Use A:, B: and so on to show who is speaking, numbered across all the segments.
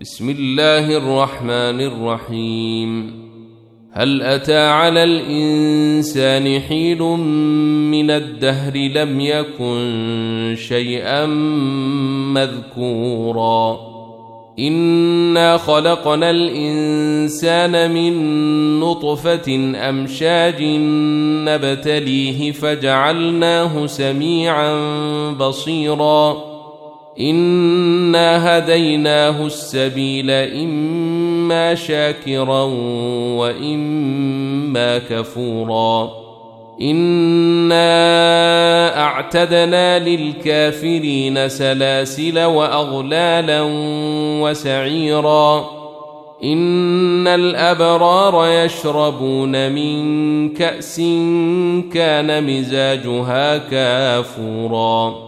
A: بسم الله الرحمن الرحيم. هل أتى على الإنسان حين من الدهر لم يكن شيئا مذكورا؟ إنا خلقنا الإنسان من نطفة أمشاج نبتليه فجعلناه سميعا بصيرا. انا هديناه السبيل اما شاكرا واما كفورا انا اعتدنا للكافرين سلاسل واغلالا وسعيرا ان الابرار يشربون من كاس كان مزاجها كافورا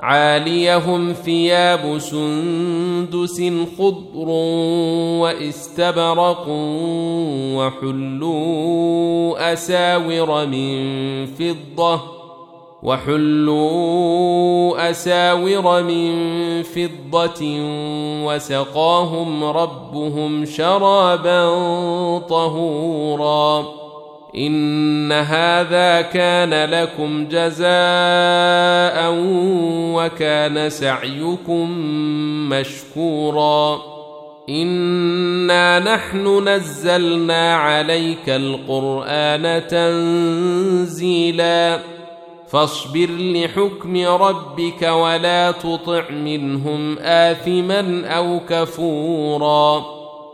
A: عاليهم ثياب سندس خضر واستبرق وحلوا أساور من فضة وحلوا أساور من فضة وسقاهم ربهم شرابا طهورا ان هذا كان لكم جزاء وكان سعيكم مشكورا انا نحن نزلنا عليك القران تنزيلا فاصبر لحكم ربك ولا تطع منهم اثما أو كفورا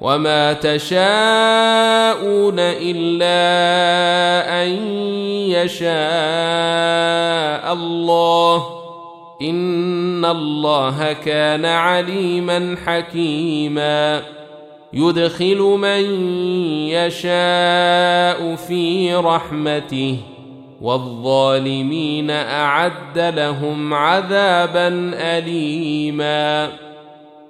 A: وما تشاءون الا ان يشاء الله ان الله كان عليما حكيما يدخل من يشاء في رحمته والظالمين اعد لهم عذابا اليما